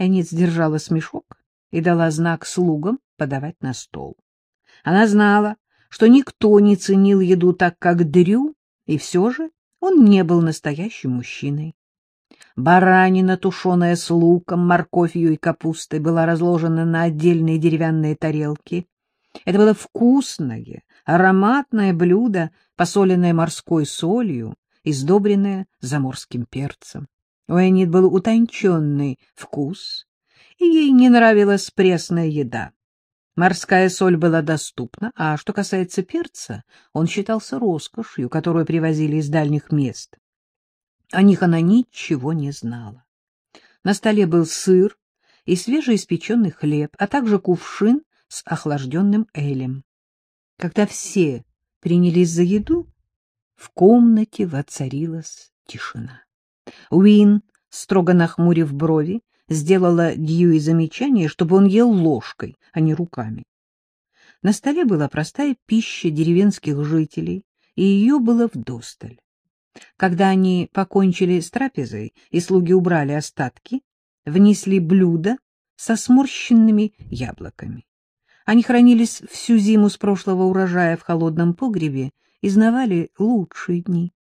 Энит сдержала смешок и дала знак слугам подавать на стол. Она знала, что никто не ценил еду так, как Дрю, и все же он не был настоящим мужчиной. Баранина, тушеная с луком, морковью и капустой, была разложена на отдельные деревянные тарелки. Это было вкусное, ароматное блюдо, посоленное морской солью и сдобренное заморским перцем. У Энит был утонченный вкус, и ей не нравилась пресная еда. Морская соль была доступна, а что касается перца, он считался роскошью, которую привозили из дальних мест. О них она ничего не знала. На столе был сыр и свежеиспеченный хлеб, а также кувшин с охлажденным элем. Когда все принялись за еду, в комнате воцарилась тишина. Уин, строго нахмурив брови, сделала Дьюи замечание, чтобы он ел ложкой, а не руками. На столе была простая пища деревенских жителей, и ее было вдосталь. Когда они покончили с трапезой и слуги убрали остатки, внесли блюдо со сморщенными яблоками. Они хранились всю зиму с прошлого урожая в холодном погребе и знавали лучшие дни.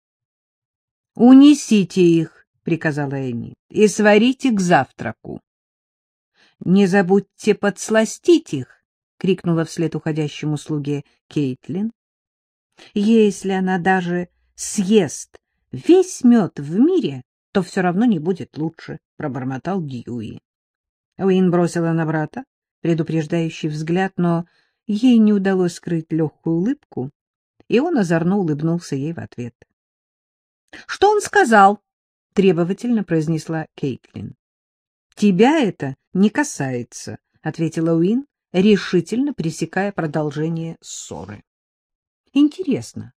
— Унесите их, — приказала Энни, — и сварите к завтраку. — Не забудьте подсластить их, — крикнула вслед уходящему слуге Кейтлин. — Если она даже съест весь мед в мире, то все равно не будет лучше, — пробормотал Дьюи. Уин бросила на брата предупреждающий взгляд, но ей не удалось скрыть легкую улыбку, и он озорно улыбнулся ей в ответ. — Что он сказал? — требовательно произнесла Кейтлин. — Тебя это не касается, — ответила Уин, решительно пресекая продолжение ссоры. — Интересно,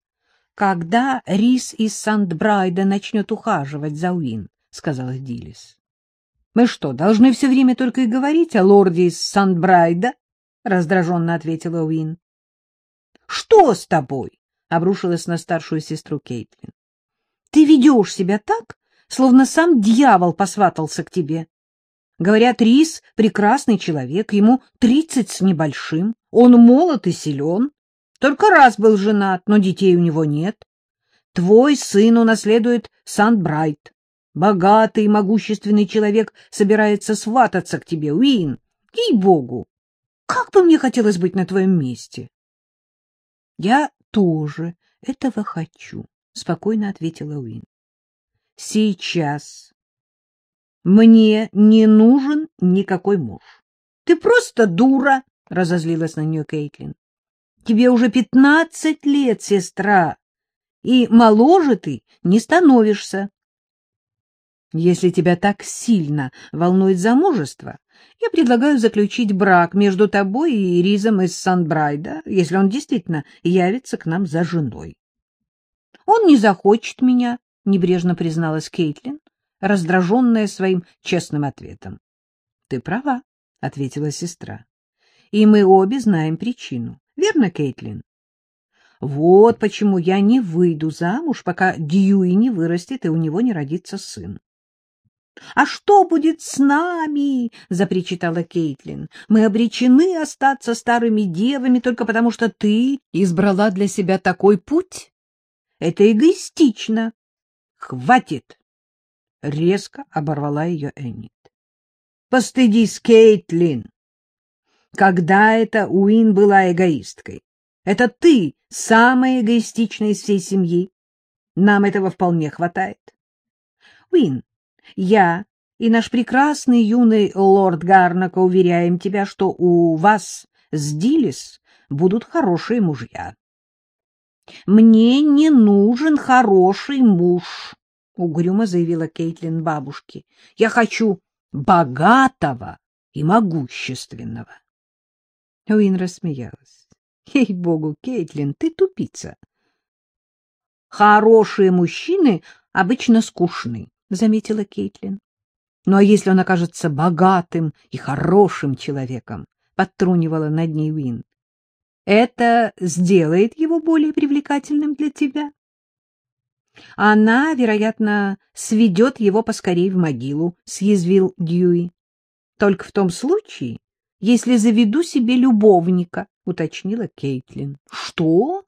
когда Рис из Сандбрайда начнет ухаживать за Уин? — сказала Дилис. — Мы что, должны все время только и говорить о лорде из Сандбрайда? — раздраженно ответила Уин. — Что с тобой? — обрушилась на старшую сестру Кейтлин. — Ты ведешь себя так, словно сам дьявол посватался к тебе. Говорят, Рис — прекрасный человек, ему тридцать с небольшим, он молод и силен. Только раз был женат, но детей у него нет. Твой сын унаследует Сандбрайт. Богатый и могущественный человек собирается свататься к тебе, Уин. Ей-богу! Как бы мне хотелось быть на твоем месте! — Я тоже этого хочу, — спокойно ответила Уин. — Сейчас мне не нужен никакой муж. — Ты просто дура! — разозлилась на нее Кейтлин. — Тебе уже пятнадцать лет, сестра, и моложе ты не становишься. Если тебя так сильно волнует замужество, я предлагаю заключить брак между тобой и Ризом из Санбрайда, если он действительно явится к нам за женой. — Он не захочет меня, — небрежно призналась Кейтлин, раздраженная своим честным ответом. — Ты права, — ответила сестра. — И мы обе знаем причину. Верно, Кейтлин? Вот почему я не выйду замуж, пока Дьюи не вырастет и у него не родится сын. — А что будет с нами? — запричитала Кейтлин. — Мы обречены остаться старыми девами только потому, что ты избрала для себя такой путь? Это эгоистично. — Хватит! — резко оборвала ее Эннет. — Постыдись, Кейтлин! Когда это Уин была эгоисткой? Это ты самая эгоистичная из всей семьи. Нам этого вполне хватает. Уин, я и наш прекрасный юный лорд Гарнака уверяем тебя, что у вас с Дилис будут хорошие мужья. — Мне не нужен хороший муж, — угрюмо заявила Кейтлин бабушке. — Я хочу богатого и могущественного. Уин рассмеялась. — Ей-богу, Кейтлин, ты тупица. — Хорошие мужчины обычно скучны, заметила Кейтлин. Ну а если он окажется богатым и хорошим человеком, подтрунивала над ней Уин, это сделает его более привлекательным для тебя. Она, вероятно, сведет его поскорей в могилу, съязвил Дьюи. только в том случае, если заведу себе любовника, — уточнила Кейтлин. — Что?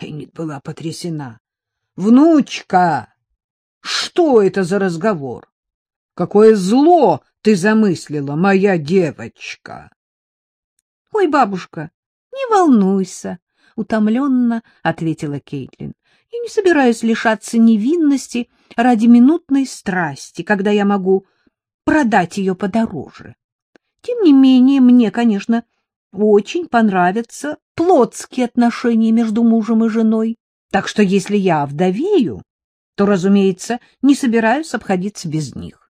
Эннет была потрясена. — Внучка! Что это за разговор? Какое зло ты замыслила, моя девочка? — Ой, бабушка, не волнуйся, — утомленно ответила Кейтлин. — Я не собираюсь лишаться невинности ради минутной страсти, когда я могу продать ее подороже. Тем не менее, мне, конечно, очень понравятся плотские отношения между мужем и женой. Так что если я вдовею, то, разумеется, не собираюсь обходиться без них.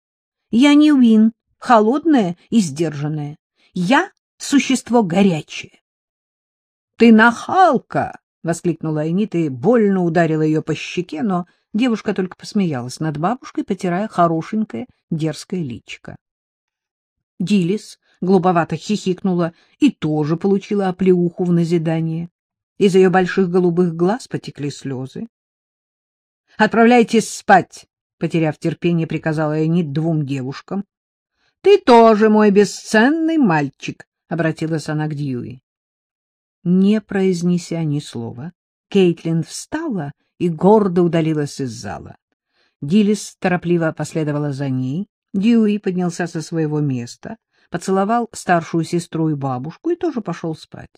Я не Уин, холодная и сдержанная. Я — существо горячее. — Ты нахалка! — воскликнула Энит и больно ударила ее по щеке, но девушка только посмеялась над бабушкой, потирая хорошенькое дерзкое личико. Дилис глуповато хихикнула и тоже получила оплеуху в назидание. Из ее больших голубых глаз потекли слезы. — Отправляйтесь спать! — потеряв терпение, приказала Энит двум девушкам. — Ты тоже мой бесценный мальчик! — обратилась она к Дьюи. Не произнеся ни слова, Кейтлин встала и гордо удалилась из зала. Дилис торопливо последовала за ней. Дьюи поднялся со своего места, поцеловал старшую сестру и бабушку и тоже пошел спать.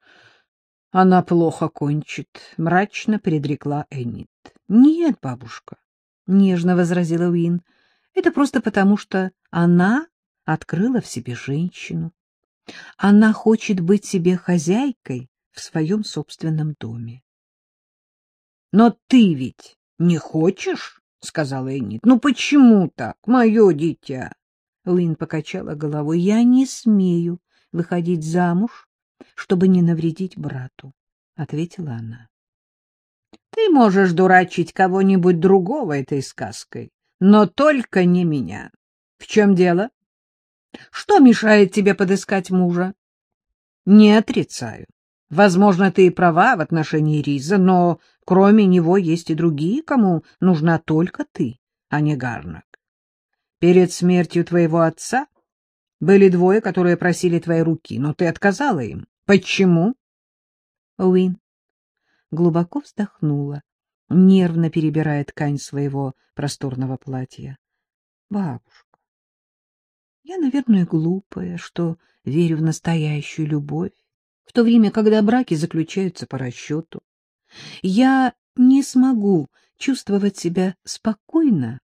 — Она плохо кончит, — мрачно предрекла Эннит. — Нет, бабушка, — нежно возразила Уин, — это просто потому, что она открыла в себе женщину. Она хочет быть себе хозяйкой в своем собственном доме. — Но ты ведь не хочешь? — сказала Энит. — Ну почему так, мое дитя? Уин покачала головой. — Я не смею выходить замуж, чтобы не навредить брату, — ответила она. — Ты можешь дурачить кого-нибудь другого этой сказкой, но только не меня. В чем дело? Что мешает тебе подыскать мужа? — Не отрицаю. Возможно, ты и права в отношении Риза, но кроме него есть и другие, кому нужна только ты, а не Гарнак. Перед смертью твоего отца были двое, которые просили твоей руки, но ты отказала им. Почему? Уин глубоко вздохнула, нервно перебирая ткань своего просторного платья. Бабушка, я, наверное, глупая, что верю в настоящую любовь в то время, когда браки заключаются по расчету. Я не смогу чувствовать себя спокойно,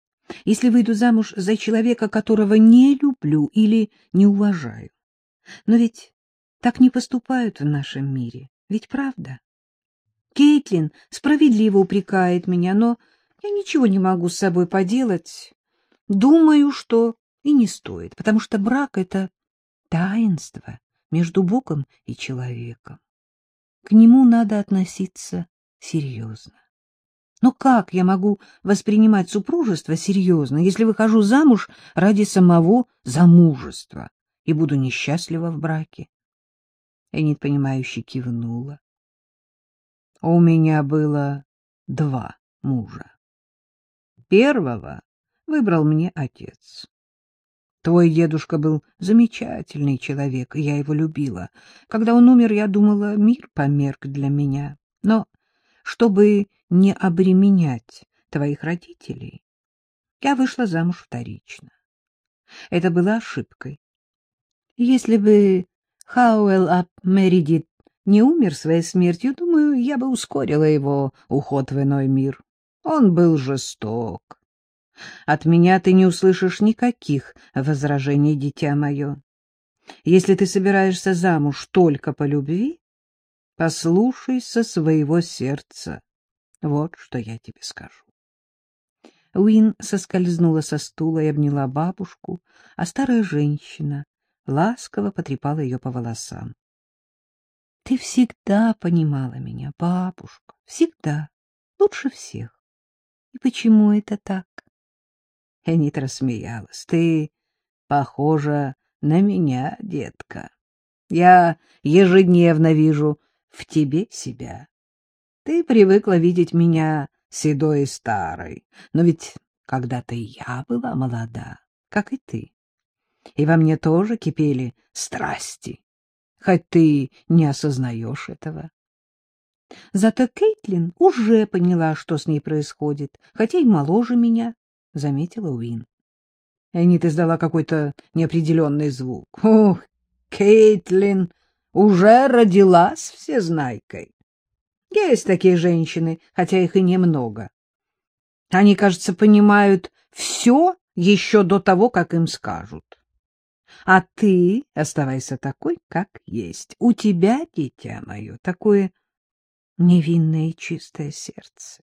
если выйду замуж за человека, которого не люблю или не уважаю. Но ведь так не поступают в нашем мире, ведь правда? Кейтлин справедливо упрекает меня, но я ничего не могу с собой поделать. Думаю, что и не стоит, потому что брак — это таинство, между Богом и человеком. К нему надо относиться серьезно. Но как я могу воспринимать супружество серьезно, если выхожу замуж ради самого замужества и буду несчастлива в браке? Энит, понимающе кивнула. У меня было два мужа. Первого выбрал мне отец. Твой дедушка был замечательный человек, и я его любила. Когда он умер, я думала, мир померк для меня. Но чтобы не обременять твоих родителей, я вышла замуж вторично. Это была ошибкой. Если бы Хауэлл ап Мередит не умер своей смертью, думаю, я бы ускорила его уход в иной мир. Он был жесток, от меня ты не услышишь никаких возражений, дитя мое. Если ты собираешься замуж только по любви, послушайся своего сердца. Вот что я тебе скажу. Уин соскользнула со стула и обняла бабушку, а старая женщина ласково потрепала ее по волосам. — Ты всегда понимала меня, бабушка, всегда, лучше всех. И почему это так? Энит рассмеялась. — Ты похожа на меня, детка. Я ежедневно вижу в тебе себя. Ты привыкла видеть меня седой и старой, но ведь когда-то я была молода, как и ты. И во мне тоже кипели страсти, хоть ты не осознаешь этого. Зато Кейтлин уже поняла, что с ней происходит, хотя и моложе меня, — заметила Уин. Энит издала какой-то неопределенный звук. — Ух, Кейтлин уже родилась всезнайкой. Есть такие женщины, хотя их и немного. Они, кажется, понимают все еще до того, как им скажут. А ты оставайся такой, как есть. У тебя, дитя мое, такое невинное и чистое сердце.